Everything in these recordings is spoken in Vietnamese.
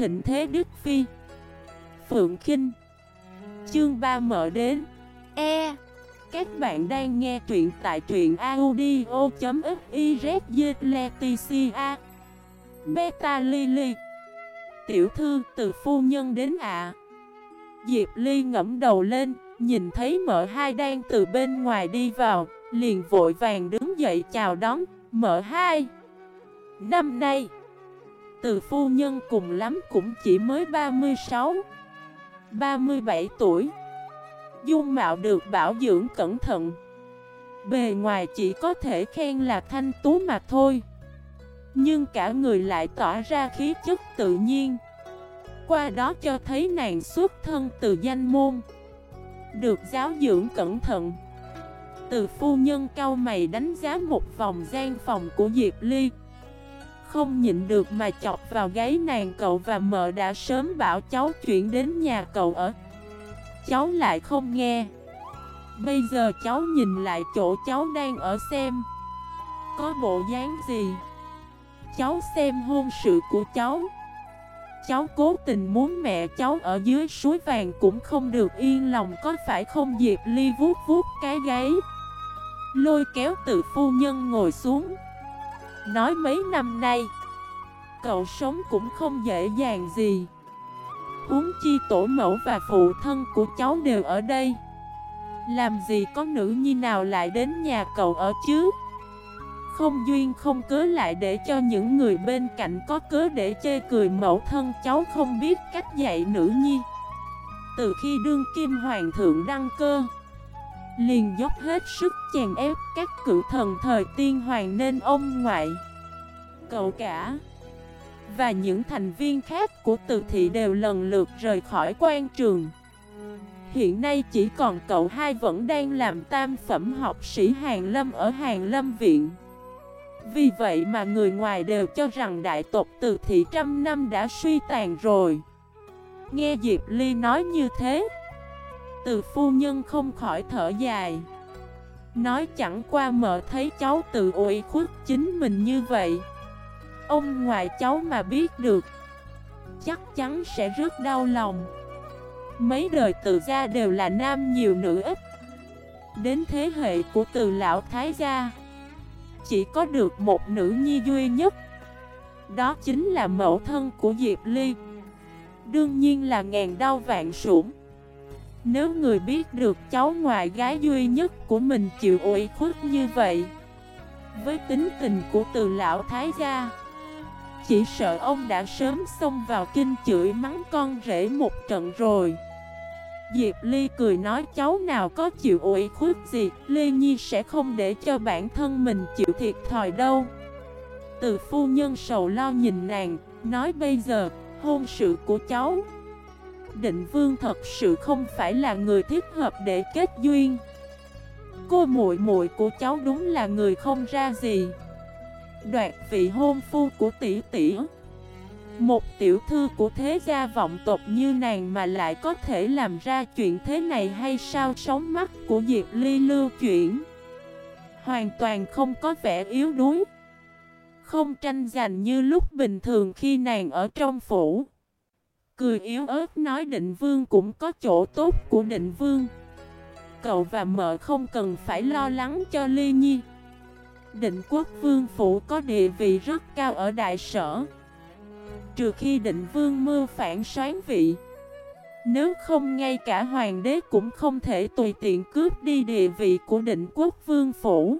thịnh thế Đức Phi. Phượng Kinh. Chương 3 mở đến. E. Các bạn đang nghe truyện tại truyện audio.xyzletisia Beta Lily. Tiểu thư từ phu nhân đến ạ. Diệp Ly ngẫm đầu lên, Nhìn thấy mợ hai đang từ bên ngoài đi vào, Liền vội vàng đứng dậy chào đón, Mợ hai, Năm nay từ phu nhân cùng lắm cũng chỉ mới 36 37 tuổi. Dung mạo được bảo dưỡng cẩn thận. Bề ngoài chỉ có thể khen là thanh tú mà thôi. Nhưng cả người lại tỏa ra khí chất tự nhiên. Qua đó cho thấy nàng xuất thân từ danh môn. Được giáo dưỡng cẩn thận. Từ phu nhân cao mày đánh giá một vòng gian phòng của Diệp Ly. Không nhịn được mà chọc vào gáy nàng cậu và mợ đã sớm bảo cháu chuyển đến nhà cậu ở. Cháu lại không nghe. Bây giờ cháu nhìn lại chỗ cháu đang ở xem. Có bộ dáng gì? Cháu xem hôn sự của cháu. Cháu cố tình muốn mẹ cháu ở dưới suối vàng cũng không được yên lòng có phải không Diệp Ly vuốt vuốt cái gáy. Lôi kéo từ phu nhân ngồi xuống. Nói mấy năm nay, Cậu sống cũng không dễ dàng gì. Huống chi tổ mẫu và phụ thân của cháu đều ở đây. Làm gì có nữ nhi nào lại đến nhà cậu ở chứ? Không duyên không cớ lại để cho những người bên cạnh có cớ để chê cười mẫu thân cháu không biết cách dạy nữ nhi. Từ khi đương kim hoàng thượng đăng cơ Liền dốc hết sức chèn ép các cựu thần thời tiên hoàng nên ông ngoại, Cậu cả, và những thành viên khác của từ thị đều lần lượt rời khỏi quan trường. Hiện nay chỉ còn cậu hai vẫn đang làm tam phẩm học sĩ Hàng Lâm ở Hàng Lâm Viện. Vì vậy mà người ngoài đều cho rằng đại tộc từ thị trăm năm đã suy tàn rồi. Nghe Diệp Ly nói như thế từ phu nhân không khỏi thở dài. Nói chẳng qua mở thấy cháu tự ủi khuất chính mình như vậy. Ông ngoại cháu mà biết được, Chắc chắn sẽ rất đau lòng. Mấy đời tự gia đều là nam nhiều nữ ít. Đến thế hệ của từ lão thái gia, Chỉ có được một nữ nhi duy nhất. Đó chính là mẫu thân của Diệp Ly. Đương nhiên là ngàn đau vạn sủng. Nếu người biết được cháu ngoại gái duy nhất của mình chịu ủy khuất như vậy, Với tính tình của từ lão thái gia, chỉ sợ ông đã sớm xông vào kinh chửi mắng con rể một trận rồi. Diệp Ly cười nói cháu nào có chịu ủy khuất gì, Ly Nhi sẽ không để cho bản thân mình chịu thiệt thòi đâu. Từ phu nhân sầu lo nhìn nàng, Nói bây giờ, hôn sự của cháu Định vương thật sự không phải là người thích hợp để kết duyên. Cô muội muội của cháu đúng là người không ra gì. Đoạt vị hôn phu của tỷ tỷ. Một tiểu thư của thế gia vọng tộc như nàng mà lại có thể làm ra chuyện thế này hay sao? Sống mắt của Diệp Ly lưu chuyển. Hoàn toàn không có vẻ yếu đuối. Không tranh giành như lúc bình thường khi nàng ở trong phủ. Cười yếu ớt nói định vương cũng có chỗ tốt của định vương. Cậu và mợ không cần phải lo lắng cho Ly Nhi. Định quốc vương phủ có địa vị rất cao ở đại sở. Trừ khi định vương mưu phản xoán vị. Nếu không ngay cả hoàng đế cũng không thể tùy tiện cướp đi địa vị của định quốc vương phủ.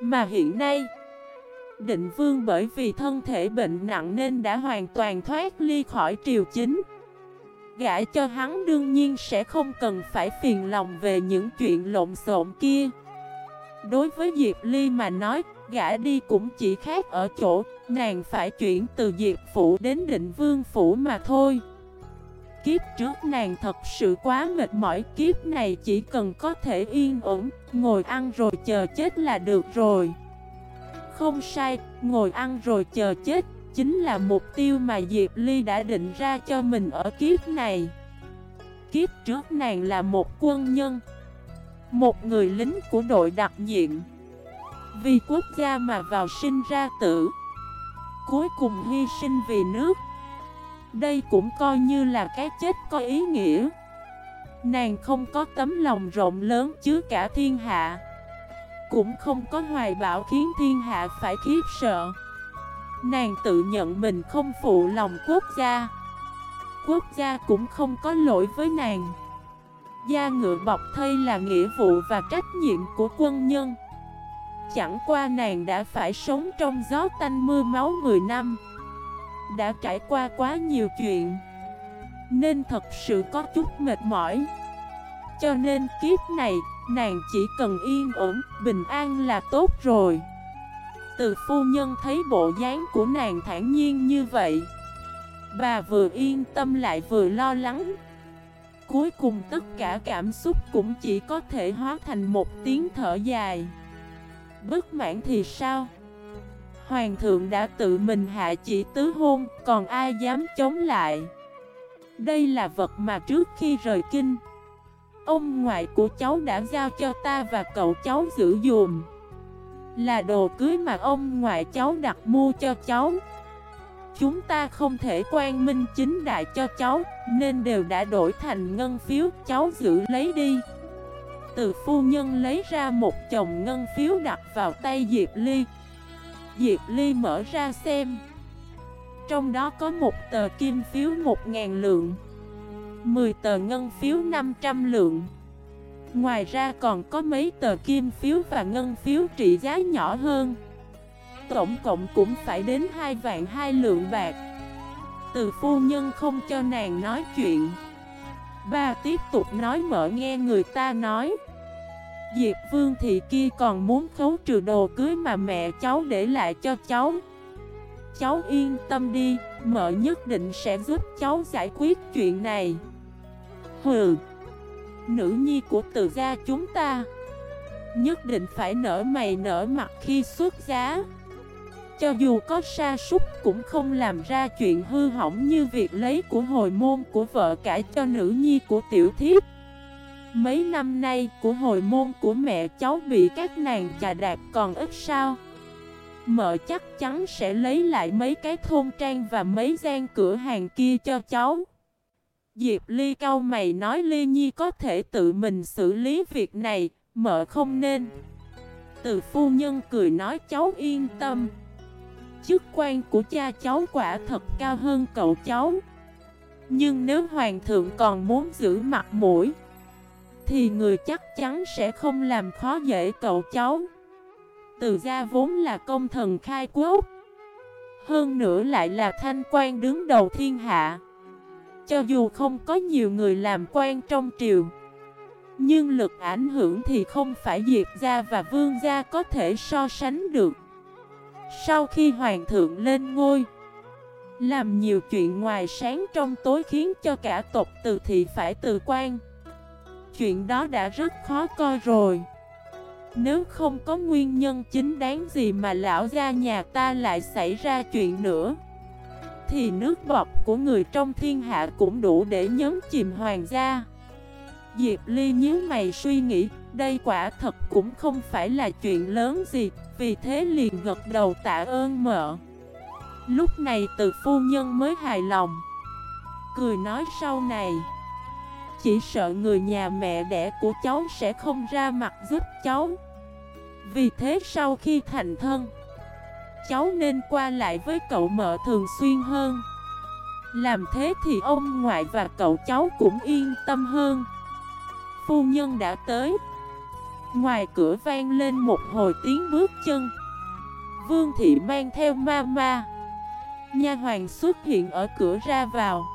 Mà hiện nay Định vương bởi vì thân thể bệnh nặng nên đã hoàn toàn thoát ly khỏi triều chính Gã cho hắn đương nhiên sẽ không cần phải phiền lòng về những chuyện lộn xộn kia Đối với Diệp Ly mà nói, gã đi cũng chỉ khác ở chỗ, nàng phải chuyển từ Diệp Phủ đến định Vương Phủ mà thôi. Kiếp trước nàng thật sự quá mệt mỏi, kiếp này chỉ cần có thể yên ổn, ngồi ăn rồi chờ chết là được rồi. Không sai, ngồi ăn rồi chờ chết, chính là mục tiêu mà Diệp Ly đã định ra cho mình ở kiếp này. Kiếp trước nàng là một quân nhân. Một người lính của đội đặc nhiệm Vì quốc gia mà vào sinh ra tử Cuối cùng hy sinh vì nước Đây cũng coi như là cái chết có ý nghĩa Nàng không có tấm lòng rộng lớn chứa cả thiên hạ cũng không có hoài bão khiến thiên hạ phải khiếp sợ. Nàng tự nhận mình không phụ lòng quốc gia. Quốc gia cũng không có lỗi với nàng. Gia ngựa bọc thây là nghĩa vụ và trách nhiệm của quân nhân. Chẳng qua nàng đã phải sống trong gió tanh mưa máu 10 năm. Đã trải qua quá nhiều chuyện. Nên thật sự có chút mệt mỏi. Cho nên kiếp này, nàng chỉ cần yên ổn, bình an là tốt rồi Từ phu nhân thấy bộ dáng của nàng thản nhiên như vậy Bà vừa yên tâm lại vừa lo lắng Cuối cùng tất cả cảm xúc cũng chỉ có thể hóa thành một tiếng thở dài Bất mãn thì sao? Hoàng thượng đã tự mình hạ chỉ tứ hôn, còn ai dám chống lại? Đây là vật mà trước khi rời kinh Ông ngoại của cháu đã giao cho ta và cậu cháu giữ dùm Là đồ cưới mà ông ngoại cháu đặt mua cho cháu. Chúng ta không thể quan minh chính đại cho cháu, Nên đều đã đổi thành ngân phiếu, cháu giữ lấy đi. Từ phu nhân lấy ra một chồng ngân phiếu đặt vào tay Diệp Ly. Diệp Ly mở ra xem. Trong đó có một tờ kim phiếu 1.000 lượng. 10 tờ ngân phiếu 500 lượng. Ngoài ra còn có mấy tờ kim phiếu và ngân phiếu trị giá nhỏ hơn. Tổng cộng cũng phải đến hai vạn hai lượng bạc. Từ phu nhân không cho nàng nói chuyện. Ba tiếp tục nói mở nghe người ta nói. Diệp Vương thị kia còn muốn khấu trừ đồ cưới mà mẹ cháu để lại cho cháu. Cháu yên tâm đi, mợ nhất định sẽ giúp cháu giải quyết chuyện này. Hừ. Nữ nhi của từ gia chúng ta. Nhất định phải nở mày nở mặt khi xuất giá. Cho dù có sa súc cũng không làm ra chuyện hư hỏng như việc lấy của hồi môn của vợ cả cho nữ nhi của tiểu thiếp. Mấy năm nay của hồi môn của mẹ cháu bị các nàng chà đạp còn ít sao? Mợ chắc chắn sẽ lấy lại mấy cái thôn trang và mấy gian cửa hàng kia cho cháu. Diệp Ly cao mày nói Ly Nhi có thể tự mình xử lý việc này, mợ không nên. Từ phu nhân cười nói cháu yên tâm. Chức quan của cha cháu quả thật cao hơn cậu cháu. Nhưng nếu hoàng thượng còn muốn giữ mặt mũi Thì người chắc chắn sẽ không làm khó dễ cậu cháu. Từ gia vốn là công thần khai quốc Hơn nữa lại là thanh quan đứng đầu thiên hạ. Cho dù không có nhiều người làm quan trong triều, Nhưng lực ảnh hưởng thì không phải Diệp gia và Vương gia có thể so sánh được. Sau khi hoàng thượng lên ngôi, Làm nhiều chuyện ngoài sáng trong tối khiến cho cả tộc từ thị phải từ quan. Chuyện đó đã rất khó coi rồi. Nếu không có nguyên nhân chính đáng gì mà lão gia nhà ta lại xảy ra chuyện nữa. Thì nước bọt của người trong thiên hạ cũng đủ để nhấn chìm hoàng gia. Diệp Ly nhíu mày suy nghĩ, Đây quả thật cũng không phải là chuyện lớn gì, vì thế liền gật đầu tạ ơn mợ. Lúc này từ phu nhân mới hài lòng, Cười nói sau này, Chỉ sợ người nhà mẹ đẻ của cháu sẽ không ra mặt giúp cháu. Vì thế sau khi thành thân Cháu nên qua lại với cậu mợ thường xuyên hơn. Làm thế thì ông ngoại và cậu cháu cũng yên tâm hơn. Phu nhân đã tới. Ngoài cửa vang lên một hồi tiếng bước chân. Vương thị mang theo ma ma Nha hoàng xuất hiện ở cửa ra vào.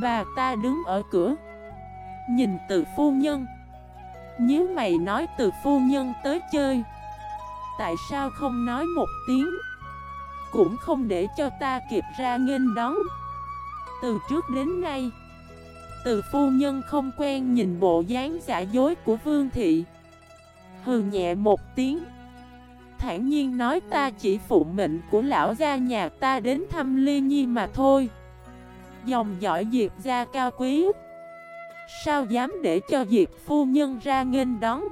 Bà ta đứng ở cửa. Nhìn từ phu nhân. Nếu mày nói từ phu nhân tới chơi. Tại sao không nói một tiếng? Cũng không để cho ta kịp ra nghênh đón. Từ trước đến nay, Từ phu nhân không quen nhìn bộ dáng giả dối của Vương Thị. Hừ nhẹ một tiếng. Thản nhiên nói ta chỉ phụ mệnh của lão gia nhà ta đến thăm Ly Nhi mà thôi. Dòng dõi Diệp gia cao quý. Sao dám để cho Diệp phu nhân ra nghênh đón?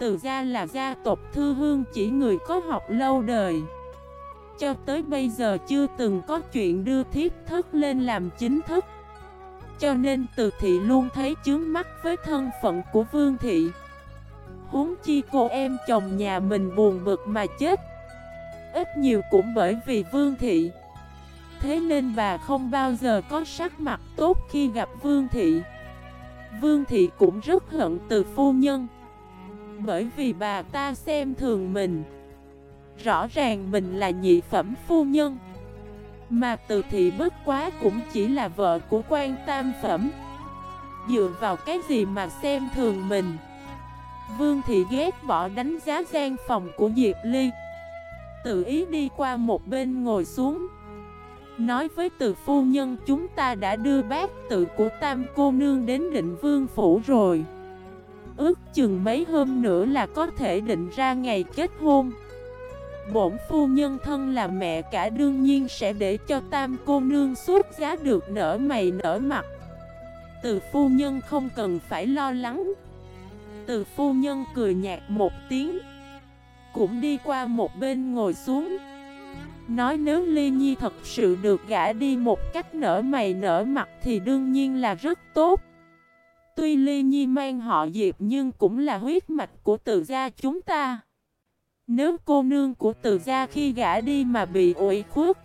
Từ gia là gia tộc thư hương chỉ người có học lâu đời. Cho tới bây giờ chưa từng có chuyện đưa thiết thất lên làm chính thức. Cho nên từ thị luôn thấy chướng mắt với thân phận của Vương thị. Huống chi cô em chồng nhà mình buồn bực mà chết. Ít nhiều cũng bởi vì Vương thị. Thế nên bà không bao giờ có sắc mặt tốt khi gặp Vương thị. Vương thị cũng rất hận từ phu nhân. Bởi vì bà ta xem thường mình. Rõ ràng mình là nhị phẩm phu nhân. Mà từ thị bất quá cũng chỉ là vợ của quan tam phẩm. Dựa vào cái gì mà xem thường mình? Vương thị ghét bỏ đánh giá gian phòng của Diệp Ly. Tự ý đi qua một bên ngồi xuống. Nói với từ phu nhân, chúng ta đã đưa bác tự của tam cô nương đến định vương phủ rồi. Ước chừng mấy hôm nữa là có thể định ra ngày kết hôn. Bổn phu nhân thân là mẹ cả, đương nhiên sẽ để cho tam cô nương suốt giá được nở mày nở mặt. Từ phu nhân không cần phải lo lắng. Từ phu nhân cười nhạt một tiếng, Cũng đi qua một bên ngồi xuống. Nói nếu Ly Nhi thật sự được gã đi một cách nở mày nở mặt thì đương nhiên là rất tốt. Tuy Ly Nhi mang họ Diệp nhưng cũng là huyết mạch của từ gia chúng ta nếu cô nương của từ gia khi gã đi mà bị ủi khuất,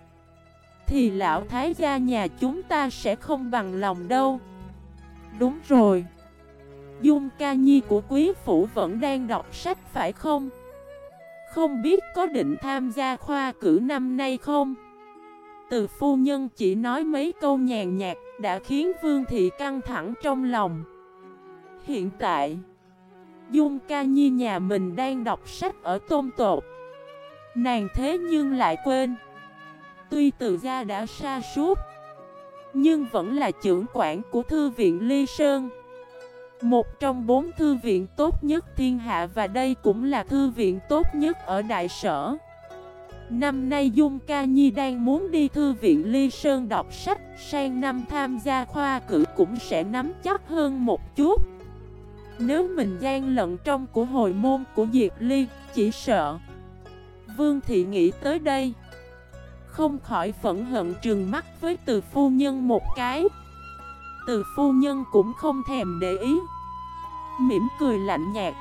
Thì lão thái gia nhà chúng ta sẽ không bằng lòng đâu Đúng rồi Dung ca nhi của quý phủ vẫn đang đọc sách phải không? Không biết có định tham gia khoa cử năm nay không? Từ phu nhân chỉ nói mấy câu nhàn nhạt đã khiến Vương Thị căng thẳng trong lòng Hiện tại, Dung ca nhi nhà mình đang đọc sách ở tôn tột. Nàng thế nhưng lại quên. Tuy từ gia đã xa suốt Nhưng vẫn là trưởng quản của thư viện Ly Sơn. Một trong bốn thư viện tốt nhất thiên hạ Và đây cũng là thư viện tốt nhất ở Đại Sở. Năm nay Dung Ca Nhi đang muốn đi thư viện Ly Sơn đọc sách, Sang năm tham gia khoa cử cũng sẽ nắm chắc hơn một chút nếu mình gian lận trong của hồi môn của Diệp Ly, chỉ sợ Vương Thị nghĩ tới đây. Không khỏi phẫn hận trừng mắt với từ phu nhân một cái. Từ phu nhân cũng không thèm để ý. Mỉm cười lạnh nhạt.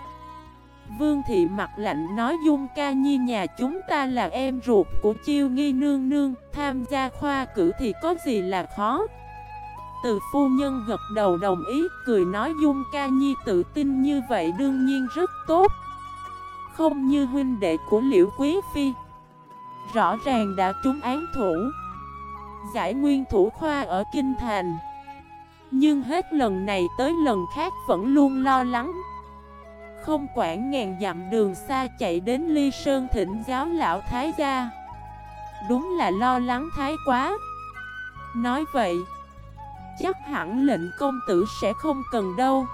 Vương Thị mặt lạnh nói Dung ca nhi nhà chúng ta là em ruột của chiêu nghi nương nương Tham gia khoa cử thì có gì là khó? Từ phu nhân gật đầu đồng ý, cười nói Dung ca nhi tự tin như vậy đương nhiên rất tốt. Không như huynh đệ của Liễu Quý Phi. Rõ ràng đã trúng án thủ. Giải nguyên thủ khoa ở Kinh Thành. Nhưng hết lần này tới lần khác vẫn luôn lo lắng. Không quản ngàn dặm đường xa chạy đến Ly Sơn thỉnh giáo lão Thái gia. Đúng là lo lắng thái quá. Nói vậy chắc hẳn lệnh công tử sẽ không cần đâu.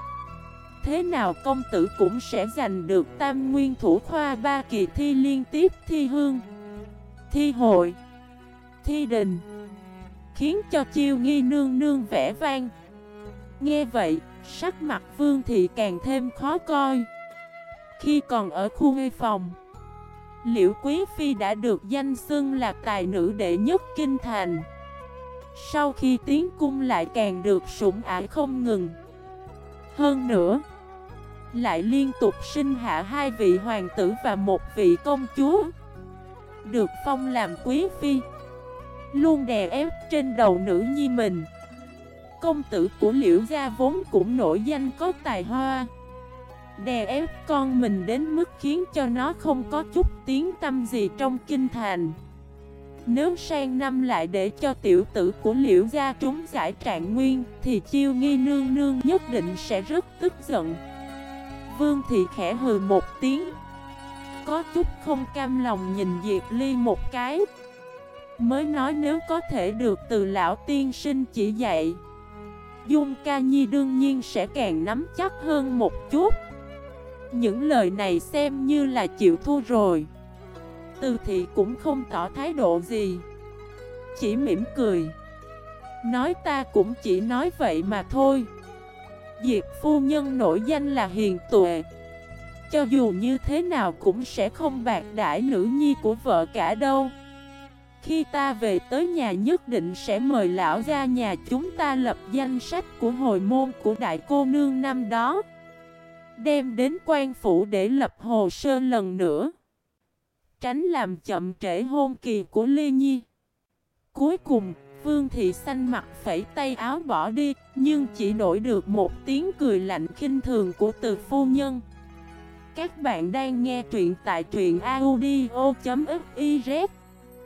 Thế nào công tử cũng sẽ giành được tam nguyên thủ khoa ba kỳ thi liên tiếp thi hương Thi hội Thi đình Khiến cho chiêu nghi nương nương vẽ vang. Nghe vậy, sắc mặt vương thị càng thêm khó coi. Khi còn ở khu ngây phòng Liễu Quý Phi đã được danh xưng là tài nữ đệ nhất kinh thành sau khi tiến cung lại càng được sủng ải không ngừng. Hơn nữa, Lại liên tục sinh hạ hai vị hoàng tử và một vị công chúa. Được phong làm quý phi. Luôn đè ép trên đầu nữ nhi mình. Công tử của liễu gia vốn cũng nổi danh có tài hoa. Đè ép con mình đến mức khiến cho nó không có chút tiếng tâm gì trong kinh thành nếu sang năm lại để cho tiểu tử của liễu gia trúng giải trạng nguyên, Thì chiêu nghi nương nương nhất định sẽ rất tức giận. Vương thị khẽ hừ một tiếng. Có chút không cam lòng nhìn Diệp Ly một cái. Mới nói nếu có thể được từ lão tiên sinh chỉ dạy, Dung ca nhi đương nhiên sẽ càng nắm chắc hơn một chút. Những lời này xem như là chịu thua rồi từ thị cũng không tỏ thái độ gì. Chỉ mỉm cười. Nói ta cũng chỉ nói vậy mà thôi. Diệp phu nhân nổi danh là hiền tuệ. Cho dù như thế nào cũng sẽ không bạc đãi nữ nhi của vợ cả đâu. Khi ta về tới nhà nhất định sẽ mời lão ra nhà chúng ta lập danh sách của hồi môn của đại cô nương năm đó. Đem đến quan phủ để lập hồ sơ lần nữa. Tránh làm chậm trễ hôn kỳ của Lê Nhi. Cuối cùng, Vương Thị xanh mặt phẩy tay áo bỏ đi Nhưng chỉ đổi được một tiếng cười lạnh khinh thường của từ phu nhân. Các bạn đang nghe truyện tại truyện audio.fif